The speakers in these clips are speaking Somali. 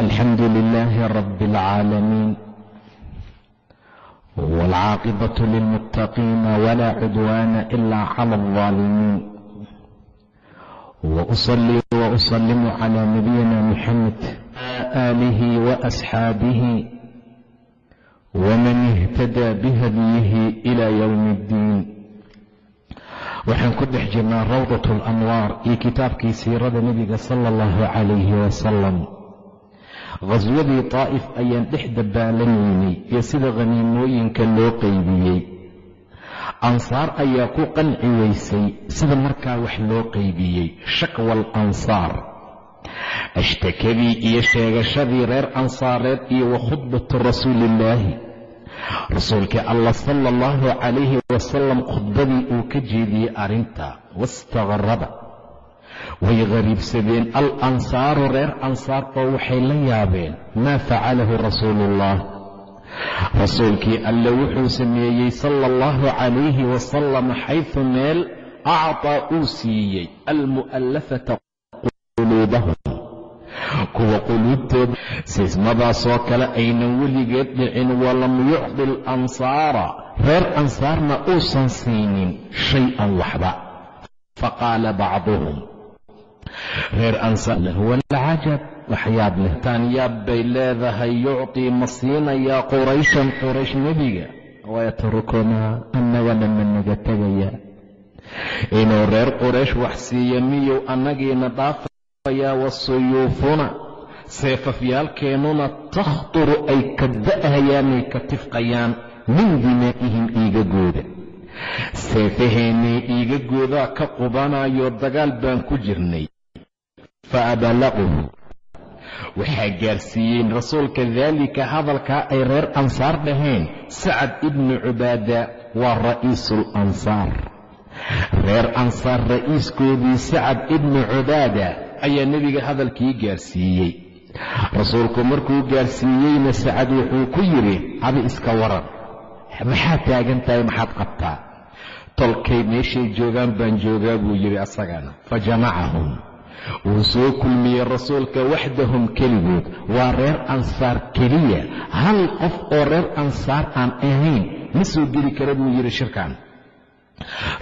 الحمد لله رب العالمين والعاقبة للمتقين ولا عدوان إلا على الظالمين وأصلي وأسلم على نبينا محمد آله وأصحابه ومن اهتدى بهديه إلى يوم الدين waxaan ku dhex jirnaa rawdat alanwaar iyo kitaabkii siirada nebiga sala allahu calayhi wasalam khaswadii taa'if ayaan dhex dabbaalanaynay iyo sida khaniimooyinka loo qaybiyey. Ansaar ayaa ku qanci weysay sida markaa wax loo qaybiyey shakwa alansaar ashtakadii iyo sheegashadii reer ansaareed iyo wa khudbatu rasuuliillaahi rasuulkii allah sala allahu calayhi wasalam khudbadii uu ka jeediyey arrinta wastaqraba way qariibsadeen. Al ansaaru reer ansaar oo waxay la yaabeen maa facalahu rasuuluullah rasuulkii alle wuxuu sameeyey sala allahu calayhi wasalam xaydu meel actaa uu siiyey. Almu'allafata quluubahum. Kuwa quluubtooda siismadaasoo kale aynan weligeed dhicin walam yucdi alansaara reer ansaarna uusan siinin shay-an waxba. Faqaala bacduhum reer ansaar walcajab waxyaab leh taan yaab bay leedahay yucطii ma siinayaa qurayshan quraysh nebiga wayatrukunaa annagana ma naga tegayaa inuu reer quraysh wax siiya miyuu annagiina dhaafayaa wasuyuufuna seefafyaalkeennuna takhturu ay ka da'hayaanay ka tifqayaan min dimaa'ihim dhiigagooda seefaheennay dhiigagoodaa ka qubanayo dagaal baan ku jirnay fa abalaquhu waxaa gaarsiiyeen rasuulka daalika hadalkaa ay reer ansaar dhaheen sacad ibnu cubaada waa ra'iisul ansaar reer ansaar ra'iiskoodii sacad ibnu cubaada ayaa nebiga hadalkii gaarsiiyey rasuulku markuu gaarsiiyeyna sacad wuxuu ku yidhi adi iska waran maxaad taagan tahay maxaad qabtaa tolkay meeshay joogaan baan joogaa buu yidhi asagana fa jamacahum wuu soo kulmiyey rasuulka waxdahum keligood. Waa reer ansaar keliya. Hal qof oo reer ansaar aan ahayn ma soo geli kara buu yidhi shirkan.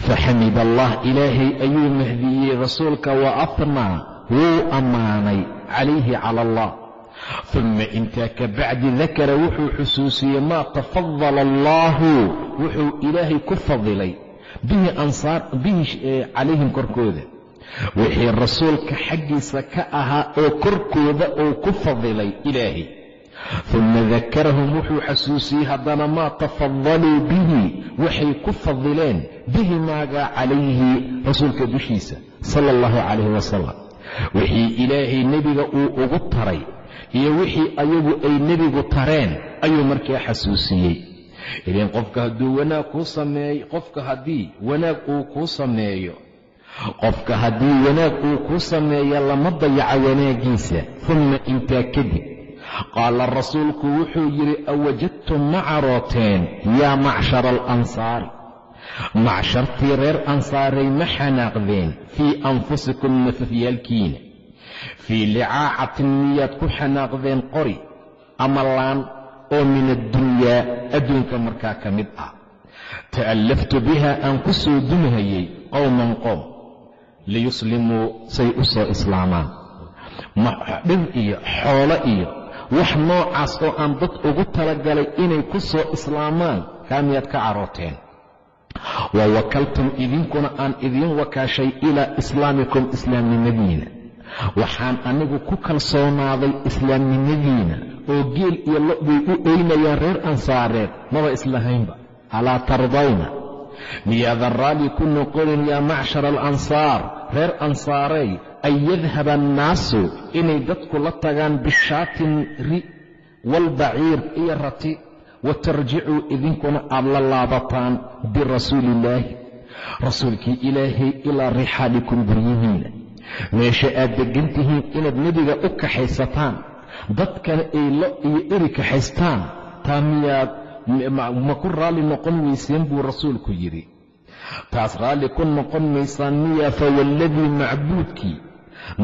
Faxamid allah ilaahay ayuu mahdiyey rasuulka wa afnaa wuu ammaanay calayhi cala allah uma intaa ka bacdi dakara wuxuu xusuusiyey maa tafadala allaahu wuxuu ilaahay ku fadilay. Bihi calayhim korkooda wixii rasuulka xaggiisa ka ahaa oo korkooda uu ku fadilay ilaahay. Uma dakarahum wuxuu xasuusiyey haddana maa tafadaluu bihi waxay ku fadileen bihi maagaa calayhi rasuulka dushiisa sala allahu calayhi wasalam wixii ilaahay nebiga uu ugu taray iyo wixii ayagu ay nebigu tareen ayuu markaa xasuusiyey. Ilan qofka hadduu wanaag kuu sameeyo qofka haddii wanaag uu kuu sameeyo qofka haddii wanaag uu kuu sameeyo lama dayaco wanaaggiisa uma intaa kadib qaala rasuulku wuxuu yidhi awajadtum ma carooteen yaa macshara alansaari macshartii reer ansaaray ma xanaaqdeen fii anfusikum nafafyaalkiina fii licaacatin miyaad ku xanaaqdeen qori ama laan oo min addunyaa adduunka markaa ka mid ah. Ta'allaftu biha aan ku soo dumhayey qowman qowm liyuslimuu say u soo islaamaan dhir iyo xoolo iyo wax noocaas oo aan dad ugu talagalay inay ku soo islaamaan kaa miyaad ka carooteen wa wakaltum idinkuna aan idiin wakaashay ilaa islaamikum islaamnimadiina. Waxaan anigu ku kalsoonaaday islaamnimadiina oo geel iyo lo bay u eynayaan reer ansaareed. Maba islahaynba alaa tardawna? Miyaadan raalli ku noqonin yaa macshara alansaar reer ansaarey an yadhaba annaasu inay dadku la tagaan bishaatin ri waalbaciir iyo rati wa tarjicuu idinkuna aad la laabataan birasuuliillaahi rasuulkii ilaahay ilaa rixaalikum guryihiina. Meesha aad deggan tihiin inaad nebiga u kaxaysataan dadkana ay lo iyo eri kaxaystaan taa miyaad ma ku raalli noqon mayseen buu rasuulku yidhi taas raalli ku noqon maysaan miyaa fawalladii macbuudkii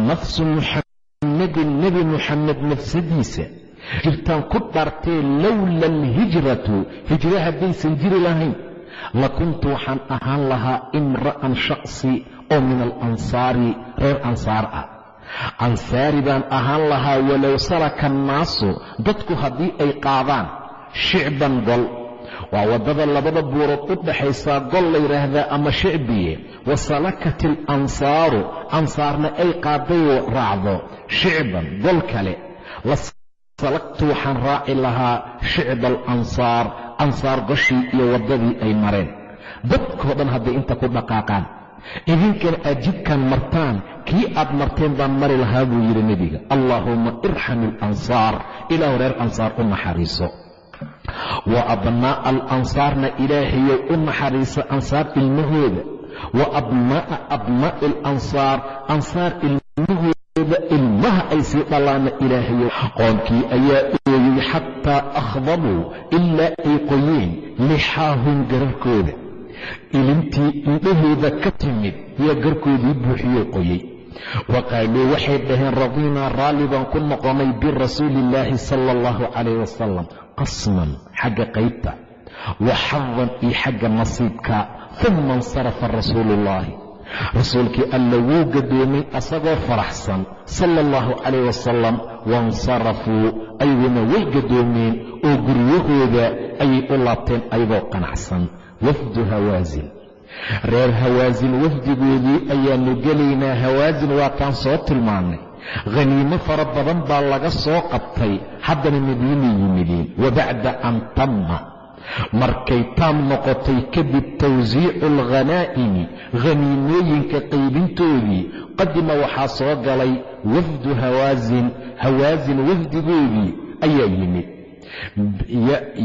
nafsu muxammadin nebi muxamed nafsadiisa. Jirtaan ku dhaartee lowla alhijratu hijro haddaysan jiri lahayn lakuntu waxaan ahaan lahaa imra'an shaqsi oo min alansaari reer ansaar ah. Ansaari baan ahaan lahaa walow salaka annaasu dadku haddii ay qaadaan shicban gol waa waddada labada buurood u dhaxaysaa gol la yidhaahdaa ama shicbiye. Wa salakat alansaaru ansaarna ay qaadayoo raacdo shicban gol kale. La salagtu waxaan raaci lahaa shicba alansaar ansaar goshii iyo waddadii ay mareen. Dadkoo dhan hadday inta ku dhaqaaqaan. Idinkana aad jidkan martaan kii aad marteen baan mari lahaa buu yidhi nebiga. Allaahumma irxam alansaar ilaahu reer ansaar u naxariiso wa abnaa'a alansaarna ilaahayow u naxariisa ansaar ilmahooda. Wa abnaa'a abnaa'i alansaar ansaar ilmahooda ilmaha ay sii dhallaana ilaahayow qoomkii ayaa ooyey xataa akhdabuu ilaa ay qoyeen lixaahum gararkooda. Ilintii indhahooda ka timid yaa garkoodii buuxiyey qoyey wa qaaluu waxay dhaheen radiinaa raalli baan ku noqonay birasuuli illaahi sala allahu calayh wasalam qasman xagga qaybta wa xadan iyo xagga nasiibka uma insarafa rasuuluullaahi rasuulkii alla wuu gadoomay asagoo faraxsan sala allahu calayh wasalam wainsarafuu ayaguna way gadoomeen oo guryahooda ayay u laabteen ayagoo qanacsan wafdu hawaasin reer hawaasin wafdigoodii ayaannu gelaynaa hawaasin waa taan soo tilmaannay khaniimo fara badan baa laga soo qabtay. Haddana madiinay yimideen wa bacda an tamma. Markay taam noqotay kadib tawsiicu alghanaa'imi khaniimooyinka qaybintoodii qadima waxaa soo galay wafdu hawaasin hawaasin wafdigoodii ayaa yimid.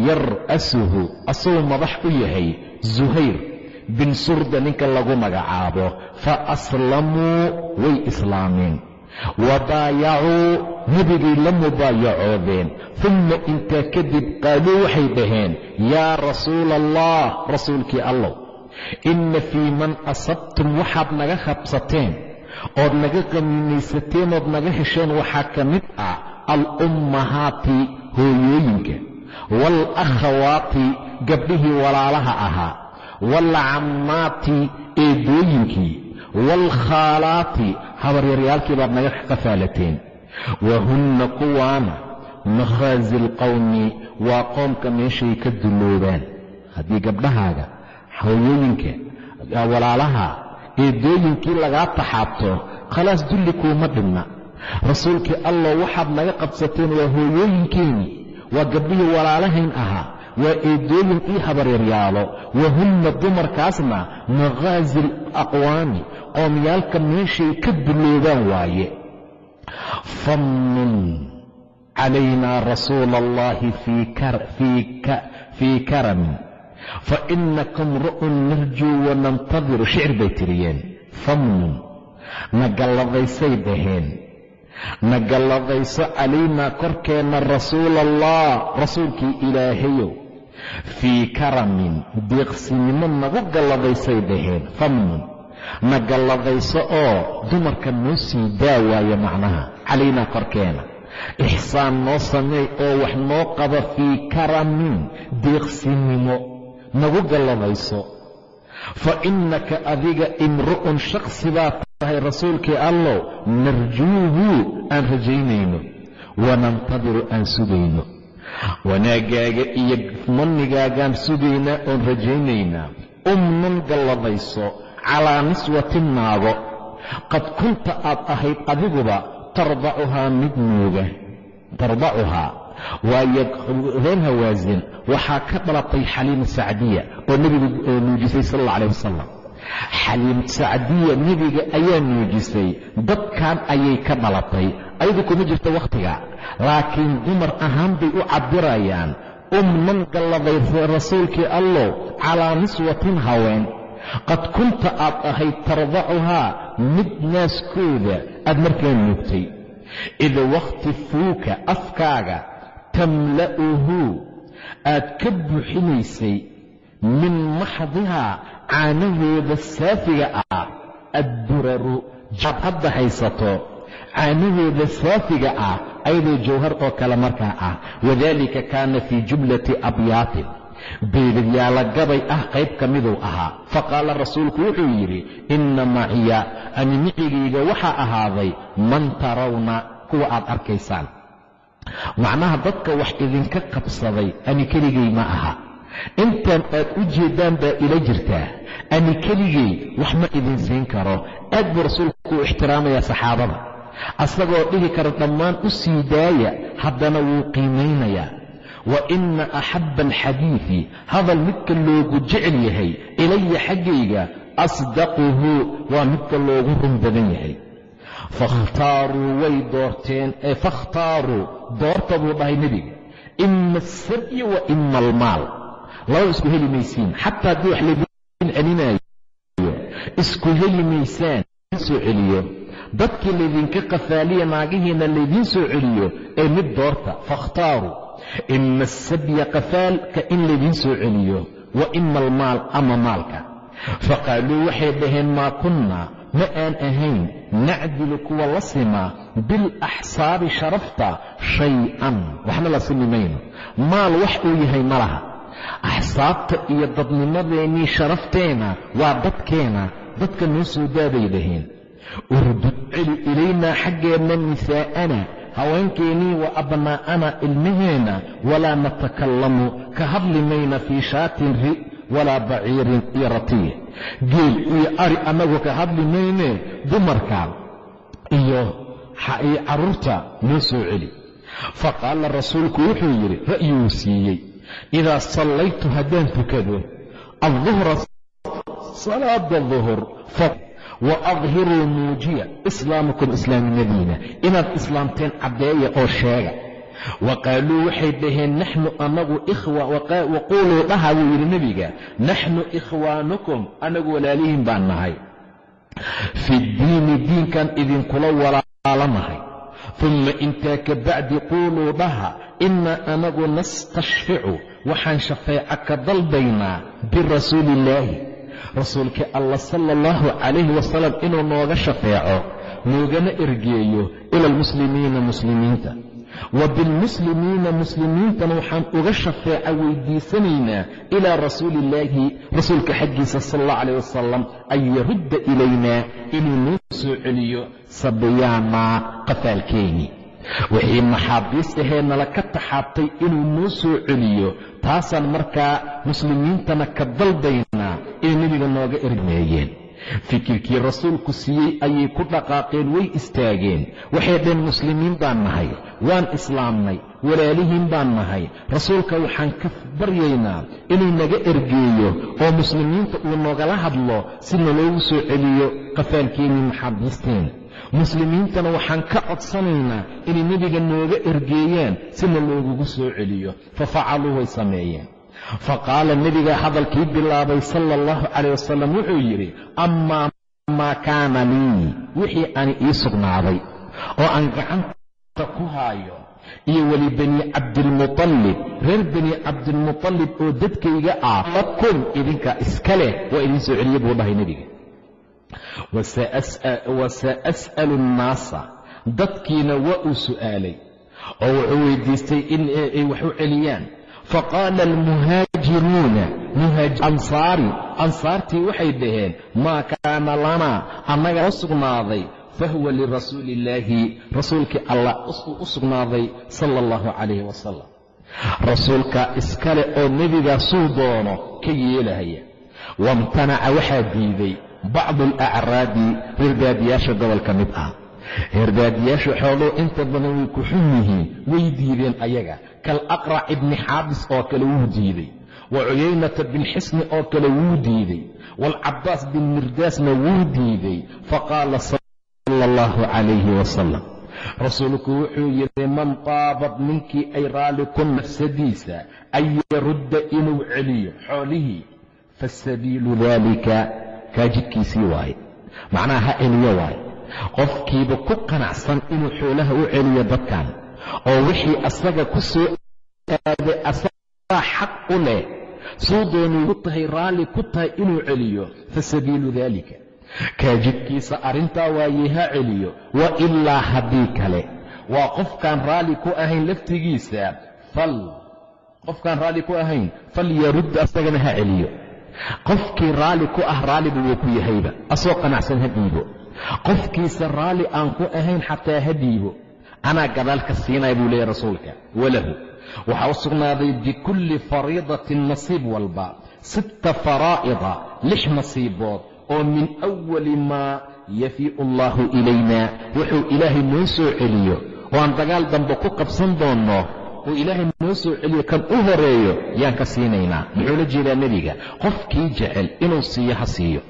Yar'asuhu asagoo madax u yahay zuhayr bin surda ninka lagu magacaabo fa aslamuu way islaameen. Wabaayacuu nebigay la mubaayacoodeen uma intaa kadib qaaluu waxay dhaheen yaa rasuula allah rasuulkii allow inna fii man asabtum waxaad naga habsateen ood naga qaniimaysateen ood naga hesheen waxaa ka mid ah alummahaati hooyooyinka waalakhawaati gabdhihii walaalaha ahaa waalcammaati eedooyinkii waalkhaalaati habaryaryaalkii baad naga qafaalateen wa hunna kuwaana makhaasi alqowmi waa qoomka meeshay ka dulloobaan haddii gabdhahaaga hooyooyinka walaalaha eedooyinkii lagaa taxaabto khalaas dulli kuuma dhibna rasuulkii allah waxaad naga qabsateen waa hooyooyinkeennii waa gabdhihii walaalahayn ahaa waa eedooyin ii habaryaryaalo wa hunna dumarkaasna makhaasi alaqwaami qoomyaalka meeshay ka dulloobaan waaye. Famnun calaynaa rasuula allahi fii karamin fa inaka mru'un narjuu wanantadiru shicir bay tiriyeen. Famnun nagaladaysay dhaheen. Nagalladayso calaynaa korkeenna rasuula allah rasuulkii ilaahayow fii karamin deeqsinimo nagu galladaysay dhaheen famnun. Na galladayso oo dumarka noo sii daawaayo macnaha calaynaa korkeena. Ixsaan noo sameey oo wax noo qaba fii karamin deeqsinimo nagu galladayso. Fa innaka adiga imru'un shaksi baad tahay rasuulkii allow narjuuhu aan rajaynayno wanantadiru aan sugayno wanaaggaaga iyo mannigaagaan sugaynaa oon rajaynaynaa. Umnun galladayso calaa niswatin naago. Qad kunta aad ahayd adiguba tardacuhaa mid nuuga. Tardacuhaa. Waayo reer hawaasin waxaa ka dhalatay xaliima sacdiya oo nebigu nuujisay sal alla alah wasalam xaliim sacdiya nebiga ayaa nuujisay dadkan ayay ka dhalatay ayadu kuma jirto wakhtiga. Laakiin dumar ahaan bay u cabbirayaan umman galladay rasuulkii allow calaa niswatin haween qad kunta aad ahayd tardacuhaa mid naaskooda aad markaa nuugtay. Id wakhti fuuka afkaaga tamla'uhu aad ka buuxinaysay min maxdihaa caanaheeda saafiga ah adduraru jaad hadda haysato caanaheeda saafiga ah ayadoo jawhar oo kale markaa ah. Wadaalika kaana fii jumlati abyaatin. Beedadyaala gabay ah qayb ka miduu ahaa. Faqaala rasuulku wuxuu yidhi inna maciya ani micigayga waxaa ahaaday man tarawna kuwa aad arkaysaan. Macnaha dadka wax idinka qabsaday ani keligay ma aha intaan aad u jeeddaan baa ila jirtaa ani keligay wax ma idin siin karo. Aad buu rasuulku u ixtiraamayaa saxaabada. Asagoo dhihi kara dhammaan u sii daaya haddana wuu qiimaynayaa wa inna axabba alxadiidi hadal midka loogu jecel yahay ilaya xaggayga asdaquhu waa midka loogu run badan yahay. Fakhtaaruu way doorteen. Ee fakhtaaruu doorta buu dhahay nebiga. Ima asabyi wa ima almaal labada isku heli maysiin. Xataa haddii wax laydin celinayo isku heli maysaan soo celiyo. Dadkii laydinka qafaaliya naagihiina laydiin soo celiyo ee mid doorta fakhtaaruu ima asabya qafaalka in laydiin soo celiyo wa ima almaal ama maalka. Faqaaluu waxay dhaheen maa kunnaa ma aan ahayn nacdilu kuwa la simaa bilaxsaabi sharafta shay-an. Waxna la simi mayno. Maal wax uu yahay ma laha axsaabta iyo dadnimadeennii sharafteena waa dadkeena dadka noo soo daaday dhaheen urdud celi ilaynaa xaggeenna nisaa'ana haweenkeennii wa abnaa'ana ilmaheenna walaa natakallamu ka hadli mayna fii shaatin ri walaa baciirin iyo ratiye geel iyo ari annagu ka hadli maynee dumarka iyo carruurta noo soo celi. Faqaala rasuulku wuxuu yidhi ra'yuu siiyey idaa sallaytu haddaan tukado adduhra salaada duhur wa adhiruu muujiya islaamakum islaaminadiina inaad islaamteen caddeeya oo sheega wa qaaluu waxay dhaheen naxnu anagu waquuluu dhaha buu yidhi nebiga naxnu ikhwaanukum anagu walaalihiin baan nahay fi ddiini diinkan idinkula walaalanahay uma intaa ka bacdi quuluu dhaha innaa anagu nastashficu waxaan shafeeco ka dalbaynaa birasuuli illaahi rasuulkii allah sala allahu calayhi wasalam inuu nooga shafeeco noogana ergeeyo ila almuslimiina muslimiinta wa bilmuslimiina muslimiintana waxaan uga shafeeca weydiisanaynaa ilaa rasuuliillaahi rasuulka xaggiisa sala allahu calayh wasalam an yarudda ilaynaa inuu noo soo celiyo sabiyaanaa qafaalkeeni wixii maxaabiis ahee nala ka taxaabtay inuu noo soo celiyo taasaan markaa muslimiintana ka dalbaynaa inay nebiga nooga ermeeyeen fikirkii rasuulku siiyey ayay ku dhaqaaqeen way istaageen. Waxay dhaheen muslimiin baan nahay waan islaamnay walaalihiin baan nahay. Rasuulka waxaan ka baryaynaa inuu naga ergeeyo oo muslimiinta uu nogala hadlo si naloogu soo celiyo qafaalkeennii maxaabiisteen muslimiintana waxaan ka codsanaynaa inay nebiga nooga ergeeyaan sina loogugu soo celiyo. Fa facaluu way sameeyeen faqaala nebiga hadalkii bilaabay sala allahu calayh wasalam wuxuu yidhi amaa maa kaana lii wixii ani ii sugnaaday oo aan gacanta ku haayo iyo weli bani cabdilmuطalib reer bani cabdilmuطalib oo dadkayga ah lakum idinka iska leh waa idiin soo celiye buu dhahay nebiga. Wasa'as'alu annaasa dadkiina waa uu su'aalay oo wuxuu weydiistay inay wax u celiyaan faqaala almuhaajiruuna ansaari ansaartii waxay dhaheen maa kaana lanaa annaga u sugnaaday fahuwa lirasuuli illaahi rasuulkii allah u sugnaaday sala allahu calayhi wasalam rasuulka iskale oo nebigaasuu doono ka yeelahaya wamtanaca waxaa diiday bacdu alacraabi reerbaadiyaasha gobol ka mid ah reerbaadiyaasha xooluu inta badan way ku xun yihiin way diideen ayaga kalaqrac ibni xaabis oo kale wuu diiday. Wa cuyaynata bin xisni oo kale wuu diiday. Waalcabaas bin mirdaasna wuu diiday. Faqaala sala allahu calayhi wasalam rasuulku wuxuu yidhi man taabad ninkii ay raalli ku nafsadiisa an yarudda inuu celiyo xoolihii fasabiilu daalika kaa jidkiisii waaye. Macnaha ha celiyo waaye. Qofkiiba ku qanacsan inuu xoolaha u celiyo dadkan oo wixii asaga ku soo aaday asagaa xaq u leh suu doonay tahay raalli ku tahay inuu celiyo fasabiilu daalika. Kaa jidkiisa arrintaa waaye ha celiyo wa ilaa haddii kale. Waa qofkaan raalli ku ahayn laftigiisa fal qofkaan raalli ku ahayn falyarud asagana ha celiyo. Qofkii raalli ku ah raalliba wuu ku yahayba asoo qanacsan ha dhiibo. Qofkiisa raalli aan ku ahayn xataa ha dhiibo anaa gadaalka siinaya buu leeyahy rasuulka walahu. Waxaa u sugnaaday bikulli fariidatin nasiib walba sitta faraa'ida lix nasiibood oo min awali maa yafii'u allaahu ilayna. Wuxuu ilaahay noo soo celiyo. Oo aan dagaal dambe ku qabsan doonno uu ilaahay noo soo celiyo kan u horeeyo yaan ka siinaynaa. Muxuu la jeedaa nebiga? Qofkii jecel inuu siiyo ha siiyo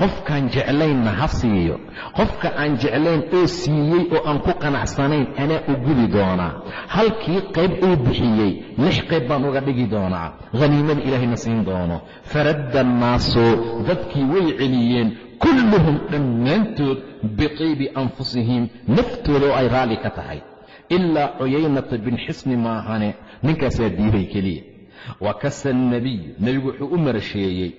qofkaan jeclaynna ha siiyo. Qofka aan jeclayn oo siiyey oo aan ku qanacsanayn anaa u gudi doonaa. Halkii qayb uu bixiyey lix qayb baan uga dhigi doonaa. Haniimada ilaahayna siin doono. Faradda annaasu dadkii way celiyeen. Kulluhum dhammaantood biqaybi anfusihim naftooda oo ay raalli ka tahay. Ilaa cuyaynata bin xisni maahane ninkaasaa diiday keliya. Wa kasa annebiyu nebigu wuxuu u marasheeyey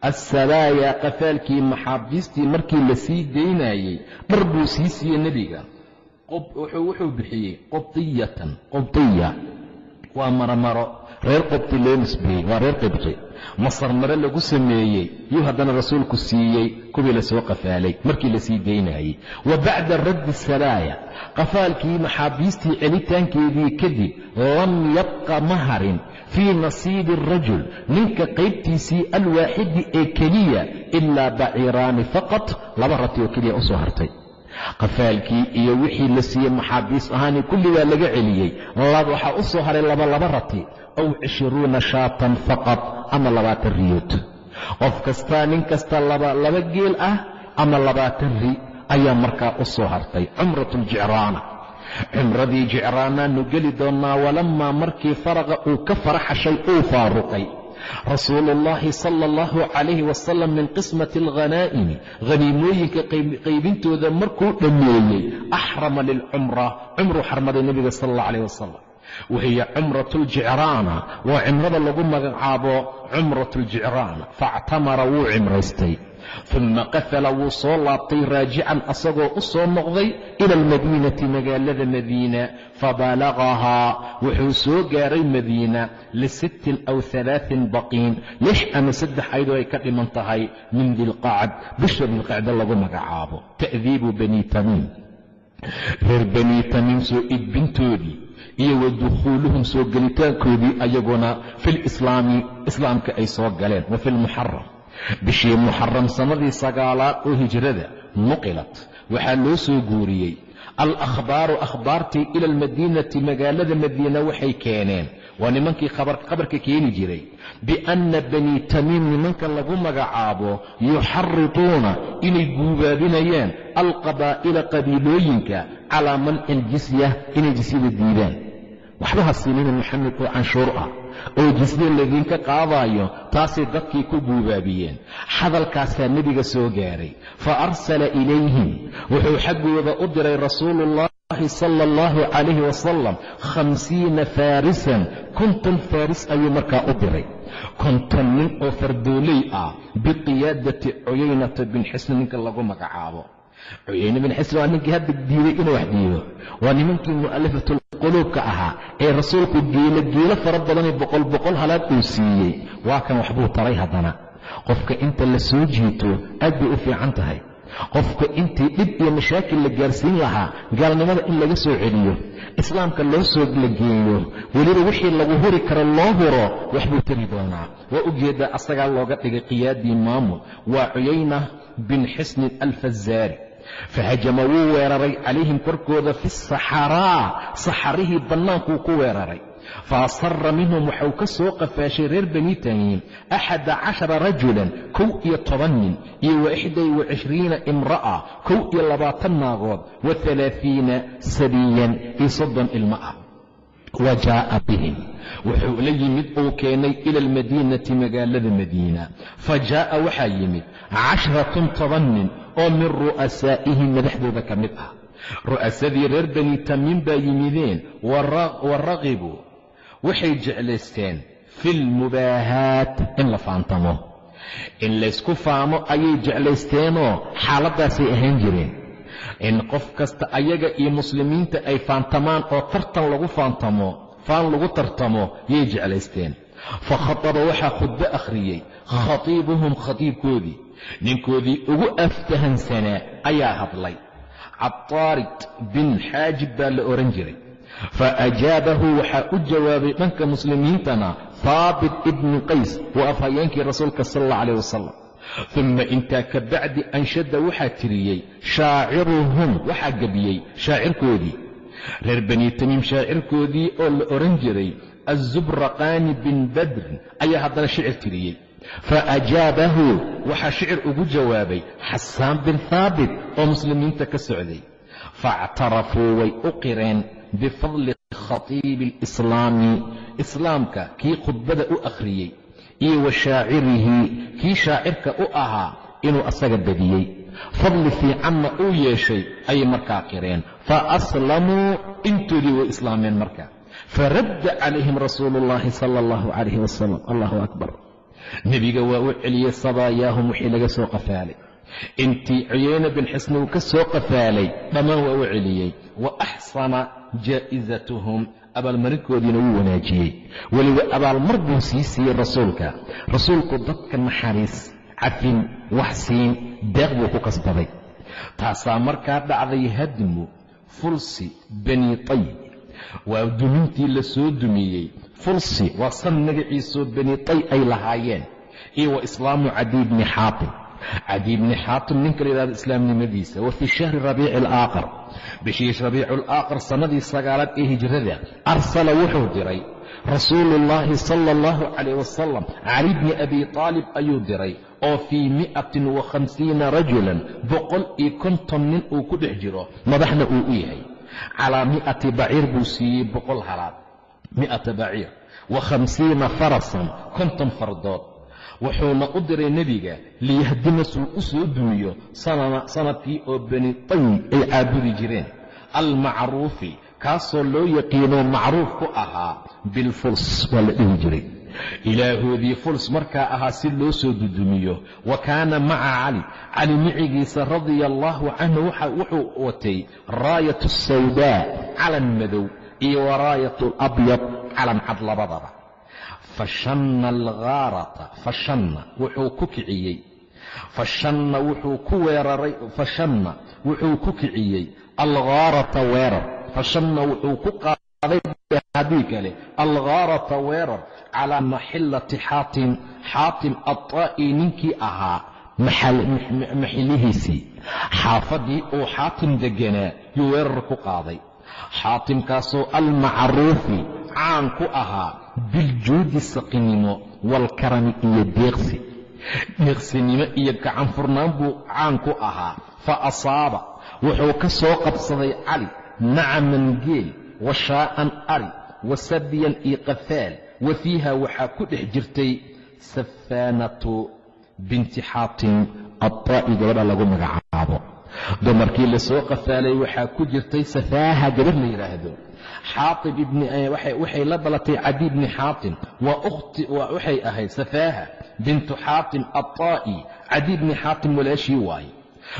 assabaayaa qafaalkii maxaabiistii markii la sii daynayey dhar buu sii siiyey nebiga. Wuxuu bixiyey qubdiyatan qubdiya waa maramaro. Reer qibti loo nisbeeyey waa reer qibti masar mare lagu sameeyey yuu haddana rasuulku siiyey kuwii la soo qafaalay markii la sii daynayey wa bacda raddi sabaaya qafaalkii maxaabiistii celitaankeedii kadib lam yabqa ma harin fii nasiibi arajul ninka qaybtiisii alwaaxidi ee keliya ilaa baciiraani faqat laba rati oo keliya u soo hartay qafaalkii iyo wixii la siiyey maxaabiis ahaani kulli waa laga celiyey. Waxaa u soo haray laba laba rati. Aw cishruuna shaatan faqad ama labaatan riyood. Qof kastaa nin kasta laba geel ah ama labaatan ri ayaa markaa u soo hartay. Cumratu ljicraana cumradii jicraanaanu geli doonnaa walammaa markii faraqa uu ka faraxashay uu faaruqay rasuulu ullaahi sala allahu calayhi wasalam min qismati alghanaa'imi haniimooyinka qaybintooda markuu dhammeeyey axrama lilcumra cumruu xarmaday nebiga sala allah calayh wasalam wahiya cumratu ljicraana waa cimrada lagu magacaabo cumratu ljicraana faactamara wuu cimraystay uma qafala wuu soo laabtay raajican asagoo u soo noqday ila almadiinati magaalada madiina fabalagahaa wuxuu soo gaaray madiina lisittin aw alaain baqiin lix ama saddex ayadoo ay ka dhiman tahay min dilqacd bisha dilqacda lagu magacaabo ta'diibu bani tamiim reer bani tamiim soo idbintoodii iyo wa dukhuuluhum soo gelitaankoodii ayaguna filislaami islaamka ay soo galeen wa fi lmuxaram bishii muxaram sannadii sagaalaad oo hijrada nuqilat. Waxaa loo soo guuriyey. Alakhbaaru akhbaartii ila almadiinati magaalada madiina waxay keeneen. Waa nimankii khabarka keeni jiray. Bianna bani tamiim nimanka lagu magacaabo yuxarituuna inay guubaabinayaan alqabaa'ila qabiilooyinka calaa manci aljisya inay jisyada diidaan waxba ha siinina maxamed oo canshuur ah oo jisya ladiinka qaadaayo taasay dadkii ku guubaabiyeen hadalkaasaa nebiga soo gaaray. Fa arsala ilayhim. Wuxuu xaggooda u diray rasuuluullahi sala allahu calayhi wasalam khamsiina faarisan. Konton faaris ayuu markaa u diray. Konton nin oo fardooley ah biqiyaadati cuyaynata bin xisni ninka lagu magacaabo. Cuyayne bin xisni waa ninkii hadda diiday inuu wax diido. Waa nimankii mu'alafatulquluubka ahaa ee rasuulku geelo geelo fara badanee boqol boqol halaad uu siiyey. Waa kan waxbuu taray haddana. Qofka inta la soo jiito aad bay u fiican tahay. Qofka intii dhib iyo mashaakil la gaarsiin lahaa gaalnimada in laga soo celiyo islaamka loo soo la geeyo weliba wixii lagu huri karo loo huro waxbuu tari doonaa. Waa ujeeddaa asagaa looga dhigay qiyaadii maamul. Waa cuyayna bin xisnin alfazaari fahajama wuu weeraray calayhim korkooda fi saxaraa saxarihii bannaankuu ku weeraray fa asara minhum waxau ka soo qafaashay reer bani tamiim axada cashara rajulan kow iyo toban nin iyo wa ixday wa cishriina imra'a kow iyo labaatan naagood wa halaaثiina sabiyan iyo soddon ilmo ah wa bihim wuxuu la yimid uu keenay ila almadiinati magaalada madiina fa jaa'a waxaa yimid casharatun toban nin oo min ru'asaa'ihim madaxdooda ka mid ah. Ru'asadii reer bani tamiim baa yimideen wa raqibuu waxay jeclaysteen fi lmubaahaat in la faantamo. In laysku faamo ayay jeclaysteenoo xaaladdaasay ahaan jireen. In qof kasta ayaga iyo muslimiinta ay faantamaan oo tartan lagu faantamo faan lagu tartamo yay jeclaysteen fa khataba waxaa khudbo akhriyey khatiibuhum khatiibkoodii ninkoodii ugu aftahansanaa ayaa hadlay cabtaarid bin xaajib baa la odhan jiray fa ajaabahu waxaa u jawaabay dhanka muslimiintana haabit ibni qays waa afhayeenkii rasuulka sal alla calah wasalam uma intaa ka bacdi anshada waxaa tiriyey shaaciruhum waxaa gebiyey shaacirkoodii reer bani tamiim shaacirkoodii oo la odhan jiray azubraqaani bin badrin ayaa haddana shicir tiriyey. Fa ajaabahu waxaa shicir ugu jawaabay xasaan bin haabit oo muslimiinta ka socday. Faاctarafuu way u qireen bifadli khatiibi اlislaami islaamka kii khudbada u akhriyey iyo wa shaacirihi kii shaacirka u ahaa inuu asaga badiyey. Fadli fiicanna uu yeeshay ayay markaa qireen. Fa aslamuu intoodii way islaameen marka faradda calayhim rasuulu اllahi sala اllahu calayh wasalam allahu akbar nebiga waa u celiyey sabaayaahum wixii laga soo qafaalay intii cuyeyne bin xisni uu ka soo qafaalay dhammaan waa u celiyey wa axsana jaa'isatuhum abaalmarinkoodiina wuu wanaajiyey weliba abaalmar buu sii siiyey rasuulka rasuulku dadka naxariis cafin wax siin deeq buu ku kasbaday taasaa markaa dhacday hadmu fulsi bani tayb waa dumintii la soo dumiyey. Fulsi waa san magaciisoo bani tay ay lahaayeen. Iyo wa islaamu cadiy bni xaatim. Cadiy bni xaatim ninka la yidhahdo islaamnimadiisa wa fii shahri rabiici alaakhar. Bishii rabiicu alaaakhar sannadii sagaalaad ee hijrada arsala wuxuu diray. Rasuulu ullaahi sala allahu calayh wasalam cali bni abi taalib ayuu diray oo fii mi'atin wa khamsiina rajulan boqol iyo konton nin uu ku dhex jiro madaxna uu u yahay calaa mi'ati baciir buu siiyey boqol halaad mi'ata baciir wa khamsiina farasan konton fardood wuxuuna u diray nebiga liyahdima suu u soo dumiyo sannadkii oo bani tayb ay caabudi jireen almacruufi kaasoo loo yaqiino macruuf ku ahaa bilfuls waa la dhihi jiray ilaahoodii fuls markaa ahaa si loo soo dudumiyo. Wa kaana maca cali cali micigiisa radia allaahu canhu wuxuu watay raayat asawdaa calan madow iyo waraayat alabyad calan cad labadaba. Fashanna alghaarata fashanna wuxuu ku kiciyey. Fashanna wuxuu ku weeraray fashanna wuxuu ku kiciyey. Alghaarata weerar. Fashanna wuxuu ku haddii kale alghaarata weerar calaa maxillati xaatim xaatim aطaa'i ninkii ahaa maxillihiisii xaafaddii uu xaatim deganaa yuu weerar ku qaaday. Xaatimkaasoo almacruufi caan ku ahaa biljuudi saqinimo waalkarami iyo deeqsi. Deeqsinimo iyo gacanfurnaan buu caan ku ahaa. Fa asaaba wuxuu ka soo qabsaday cali nacaman geel wa shaa'an ari wa sabiyan iyo qafaal wa fiiha waxaa ku dhex jirtay safaanatu binti xaatim addaa'i gabadha lagu magacaabo. Dumarkii la soo qafaalay waxaa ku jirtay safaaha gabadh la yidhaahdo xaaib waxay la dhalatay cadi bni xaatim waxay ahayd safaaha bintu xaatim aطaa'i cadi bni xaatim walaashii waaye.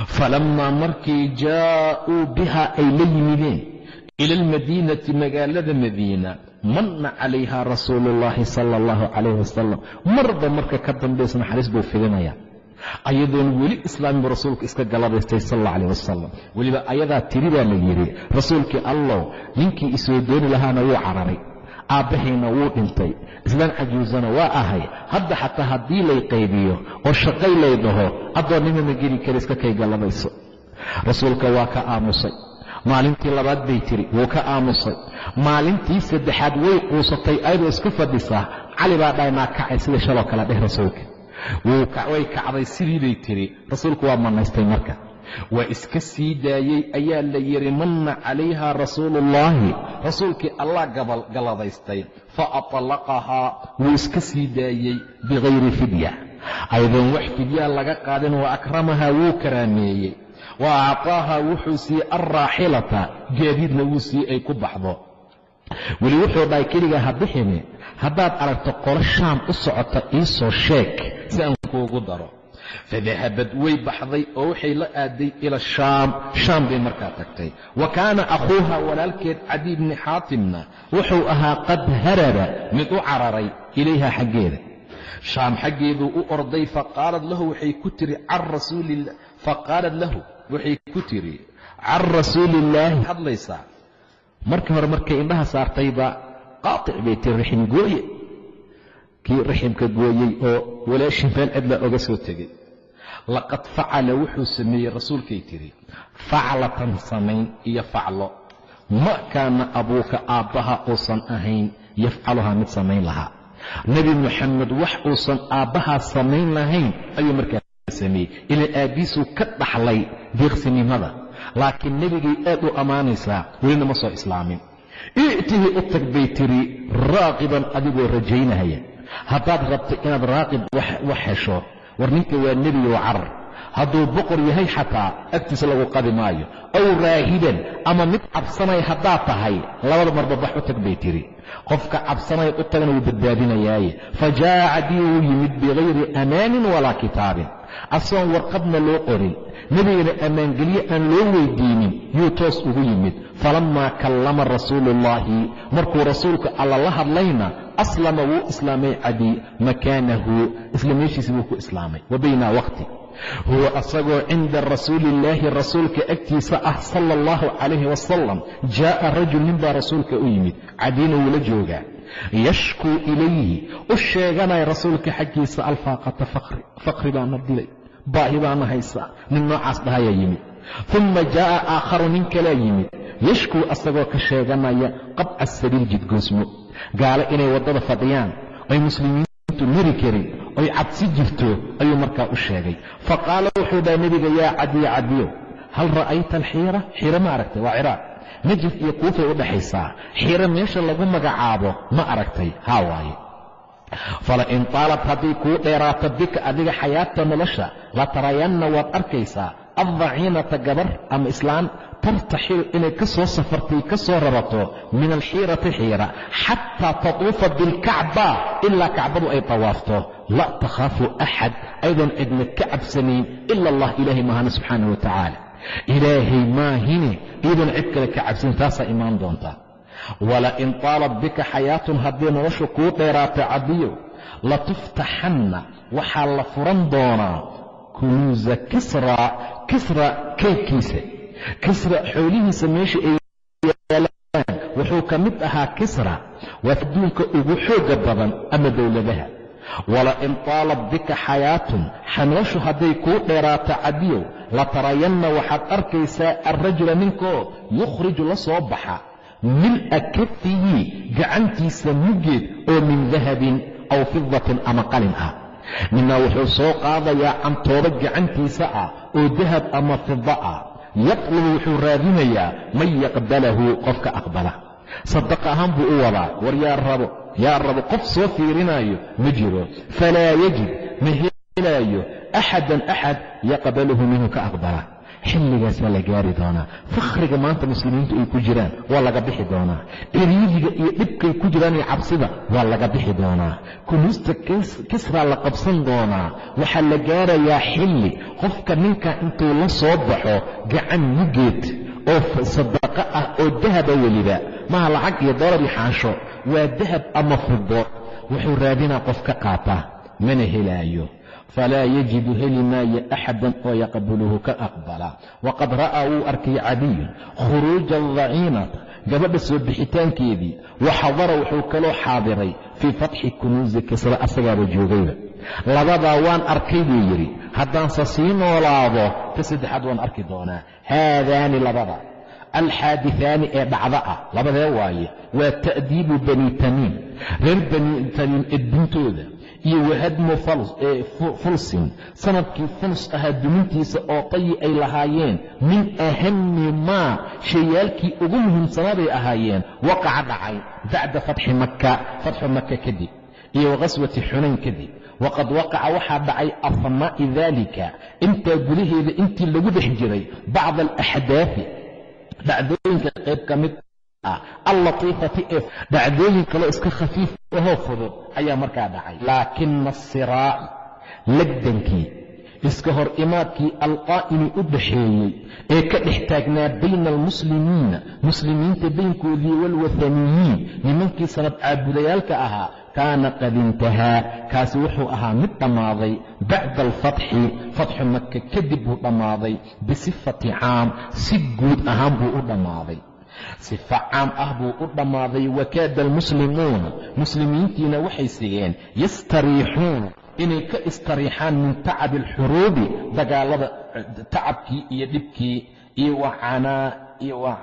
Falammaa markii jaa'uu biha ay la yimideen ila almadiinati magaalada madiina manna calayha rasuulu اllahi sala اllahu calayh wasalam marba marka ka dambaysa naxariis buu fidinaya ayadoon weli islaamibu rasuulka iska galabaystay sal alla wasalam weliba ayadaa tiri baa la yidhi rasuulkii allow ninkii isoo dooni lahaana wuu cararay aabbahayna wuu dhintay islaan cajuusana waa ahay hadda xataa haddii lay qaybiyo oo shaqay lay dhaho addoonnima ma geli kara iska kay galabayso rasuulka waa ka aamusay maalintii labaad bay tiri wuu ka aamusay. Maalintii saddexaad way quusatay ayadoo iska fadhisaa cali baa dhahay naa kacay sida shaloo kale dheh rasuulka. Way kacday sidii bay tiri rasuulku waa manaystay marka. Waa iska sii daayey ayaa la yidhi manna calayha rasuuluullaahi rasuulkii allah galladaystay fa aطlaqahaa wuu iska sii daayey bikayri fidya. Ayadoon wax fidyaa laga qaadin wa akramahaa wuu karaameeyey wa acطaaha wuxuu siiyey alraaxilata gaadiidna wuu siiyey ay ku baxdo weli wuxuu dhahay keligaa ha bixini haddaad aragto qolo shaam u socota iisoo sheeg si aan kuugu daro fadahabad way baxday oo waxay la aaday ila shaam shaam bay markaa tagtay wa kaana akhuuha walaalkeed cadi bni xaatimna wuxuu ahaa qad haraba mid u cararay ilayha xaggeeda shaam xaggeeduu u orday faqaalad lahu waxay ku tiri can rasuuli faqaalad lahu waxay ku tiri can rasuuliillaahi hadlaysaa markii hore markay indhaha saartayba qaatic bay tiri rixim gooye. Kii riximka gooyey oo walaashii meel cidla oga soo tegey laqad facala wuxuu sameeyey rasuulkay tidhi faclatan samayn iyo faclo. Ma kaana abuuka aabbaha uusan ahayn yafcaluhaa mid samayn lahaa. Nebi moxamed wax uusan aabbahaa samayn lahayn ayuu markaa sameeyey ilaa aabbiisuu ka dhaxlay deeqsinimada laakiin nebigay aad u ammaanaysaa welina ma soo islaamin. I'tihi u tag bay tidhi raaqiban adigoo rajaynahaya haddaad rabto inaad raaqib wax hesho war ninka waa nebiyo carar hadduu boqor yahay xataa agtiisa lagu qadi maayo aw raahiban ama mid cabsanaya haddaad tahay labada marba bax u tag bay tidhi qofka cabsanaya u tagana wuu badbaadinayaaye. Fa jaa'a cadii wuu yimid bikayri amaanin walaa kitaabin. Asagoon warqadna loo qorin nebigana ammaangelye aan loo weydiinin yuu toos ugu yimid. Falammaa kallama rasuuluullaahi markuu rasuulku alla la hadlayna aslama wuu islaamay cadii makaanahu isla meeshiisi wuu ku islaamay wa waqti huwa asagoo cinda rasuuliillaahi rasuulka agtiisa ah sala allahu calayhi wasalam jaa'a rajul nin baa rasuulka u yimid. Cadiina wuula joogaa. Yashkuu ilayhi. U sheeganaya rasuulka xaggiisa alfaaqata faqri faqri baana dilay. Baahi baana haysaa nin noocaas dhahayaa yimid. Uma jaa'a aakharu nin kalaa yimid. Yashkuu asagoo ka sheeganaya qabca sabiil jidgoosmo. Gaalo inay waddada fadhiyaan. Oy muslimiintu mari karin oy cabsi jirto ayuu markaa u sheegay. Fa qaala wuxuu dhaha nebiga yaa cadiyo cadiyo hal ra'ayta alxiira xiiro ma aragtay waa ciraaq. Najif iyo kuufay u dhaxaysaa. Xiiro meesha lagu magacaabo ma aragtay haa waaye. Fala in taalad hadday kuu dheeraato bika adiga xayaata nolosha la tarayanna waad arkaysaa addaciinata gabar ama islaan tartaxilu inay ka soo safartay ka soo rarato min alxiirati xiira xataa tatuufa bilkacba ilaa kacbadu ay tawaafto. La takhaafu axad aydan cidna ka cabsanayn ila allah ilaahay maahana subxaana wa tacaala. Ilaahay maahine iyadoon cid kale ka cabsayn taasaa imaan doonta. Wala in taalad bika xayaatun haddii noloshu kuu dheeraato cadiyo latuftaxanna waxaa la furan doonaa kunuusa kisra kisra keydkiisa kisra xoolihiisa meesha ay yaalaan wuxuu ka mid ahaa kisra waa adduunka ugu xooga badan ama dowladaha. Wala in taalad bika xayaatun xanooshu hadday kuu dheeraato cadiyow la tarayanna waxaad arkaysaa alrajula ninkoo yukhriju la soo baxa mil'a kafihi gacantiisa muggeed oo min dahabin aw fidatin ama qalin ah. Ninna wuxuu soo qaadayaa cantooba gacantiisa ah oo dahab ama fida ah yatlubu wuxuu raadinayaa man yaqbalahu qofka aqbala. Sadaqa ahaan buu u wadaa war yaa rabo yaa rabo qof soo fiirinaayo ma jiro. Falaa yajid ma helaayo. Axadan axad yaqbaluhu minhu ka aqbala xilligaasaa la gaari doonaa. Fakhriga maanta muslimiintu ay ku jiraan waa laga bixi doonaa. Ciriiriga iyo dhibkay ku jiraan iyo cabsida waa laga bixi doonaa. Kunuusta kisraa la qabsan doonaa. Waxaa la gaarayaa xilli. Qofka ninka intuu la soo baxo gacan muggeed oo sadaqo ah oo dahaba weliba. Maha lacag iyo dolar iyo xaansho waa dahab ama fido wuxuu raadinaa qof ka qaata. Mana helaayo falaa yajidu heli maayo axadan oo yaqbaluhu ka aqbala waqad ra'aa wuu arkay cadiyun khuruuja adaciinata gabadha soo bixitaankeedii wa xadara wuxuu kaloo xaadiray fii fatxi kunuusi kisra asagaaba joogayba labadaa waan arkay buu yidhi haddaanse sii noolaado ta saddexaad waan arki doonaa haadaani labada alxaadiثaani ee dhacda ah labadee waaye waa ta'diibu bani tamiim reer bani tamiim edbintooda iyo wahadmu fulsin sannadkii fuls ahaa dumintiisa oo tayi ay lahaayeen min ahami maa shayaalkii ugu muhiimsanaa bay ahaayeen waqaca dhacay bacda fatxi maka fatxu maka kadib iyo wakhaswati xunayn kadib waqad waqaca waxaa dhacay afnaa'i daalika intaa gudaheeda intii lagu dhex jiray bacda alaxdaafi dhacdooyinka qayb ka mid ah allatiifati ee dhacdooyin kaloo iska khafiif ahoo fudud ayaa markaa dhacay. Laakina asiraaci lagdankii iska hor imaadkii alqaa'imi u dhaxeeyey ee ka dhex taagnaa bayna almuslimiina muslimiinta baynkoodii waalwathaniyiin nimankii sanad caabudayaalka ahaa kaana qad intahaa kaasi wuxuu ahaa mid dhammaaday bacda alfatxi fatxu maka kadib buu dhammaaday bisifati caam si guud ahaan buu u dhammaaday sifa caam ah buu u dhammaaday wakaada almuslimuuna muslimiintiina waxay sigeen yastariixuuna inay ka istariixaan min tacabi alxuruubi dagaalada tacabkii iyo dhibkii iyo wa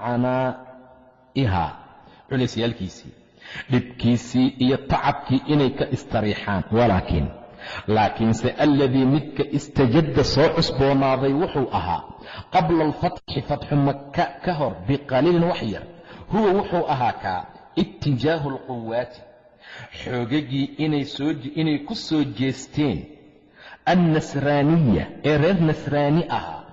canaa'iha culeysyaalkiisii dhibkiisii iyo tacabkii inay ka istariixaan. Walaakiin laakiinse alladii midka istajadda soo cusboonaaday wuxuu ahaa qabla alfatxi fatxu maka ka hor biqaliilin wax yar huwa wuxuu ahaa kaa itijaahu alquwaati xoogagii inay ku soo jeesteen. Annasraaniya ee reer nasraani ahaa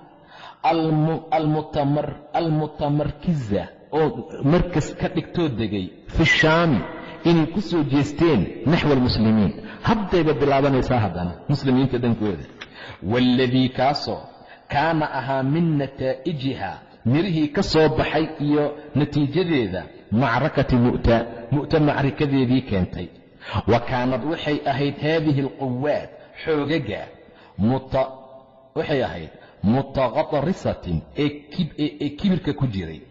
almutamarkiza oo markas ka dhigtoo degay fi shaami inay ku soo jeesteen naxwa almuslimiin. Haddayba bilaabanaysaa haddana muslimiinta dhankooda waaladii kaasoo kaana ahaa min nataa'ijiha mirihii ka soo baxay iyo natiijadeeda macrakati mu'ta mu'ta macrikadeedii keentay. Wa kaanad waxay ahayd haadihi alquwaad xoogaga waxay ahayd mutaqadrisatin ee kibirka ku jiray.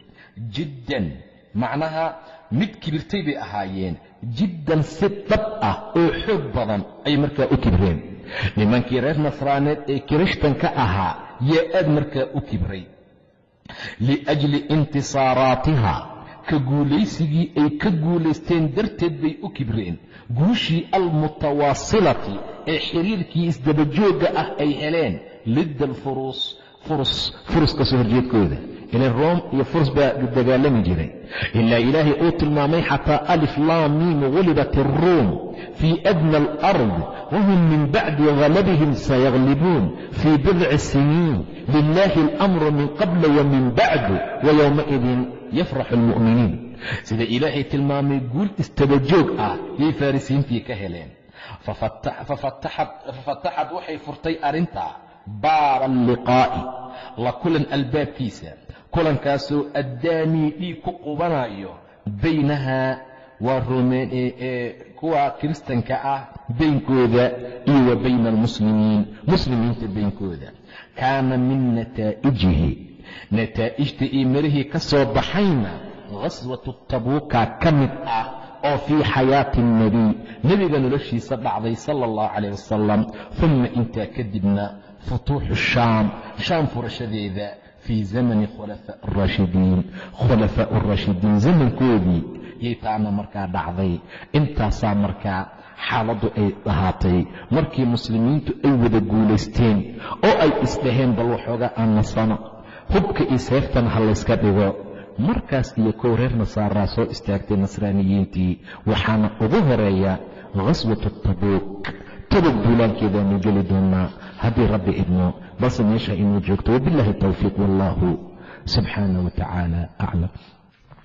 Jiddan macnaha mid kibirtay bay ahaayeen. Jiddan si dhab ah oo xoog badan ay markaa u kibreen nimankii reer nasraaneed ee kirishtanka ahaa yaa aad markaa u kibray. Liajli intisaaraatiha ka guulaysigii ay ka guulaysteen darteed bay u kibreen guushii almutawaasilati ee xiriirkii isdabajoogga ah ay heleen. Lidda alfuruus furus furuska soo horjeedkooda ila room iyo furus baa dagaalami jiray ilaa ilaahay uu tilmaamay xataa alif laamiim gulibat الruum fii adna alard wahum min bacdi galabihim sayaglibuun fii bidci siniin lilahi اlamru min qabla wamin bacdu wayowmaidin yafraxu اlmu'miniin sida ilaahay tilmaamay guul istabajoog ah yay farisiintii ka heleen fafataxad waxay furtay arrintaa baaba alliqaa'i la kulan albaabkiisa kulankaasoo addaanii dhiig ku qubanayo baynahaa waa roomeen ee kuwa kiristanka ah baynkooda iyo wa bayna almuslimiin muslimiinta baynkooda kaana min nataa'ijihi nataa'ijta iyo mirihii ka soo baxayna ghaswatu tabuuka ka mid ah oo fii xayaati alnebiy nebiga noloshiisa dhacday sala allahu calayh wasalam uma intaa kadibna futuuxu shaam shaam furashadeeda fii zamani khulafaa araashidiin khulafaa araashidiin zamankoodii yay taana markaa dhacday intaasaa markaa xaaladdu ay ahaatay markii muslimiintu ay wada guulaysteen oo ay isdhaheen bal waxooga aan nasano hubka iyo seeftana ha layska dhigo markaas iyo kow reer nasaaraa soo istaagtay nasraaniyiintii waxaana ugu horreeya ghaswatu tabuuk tabuuk duulaankeedaanu geli doonaa haddii rabbi idmo balse meesha inuu joogto wabiاllahi towfiiq wallahu subxaanah wa tacaala aclam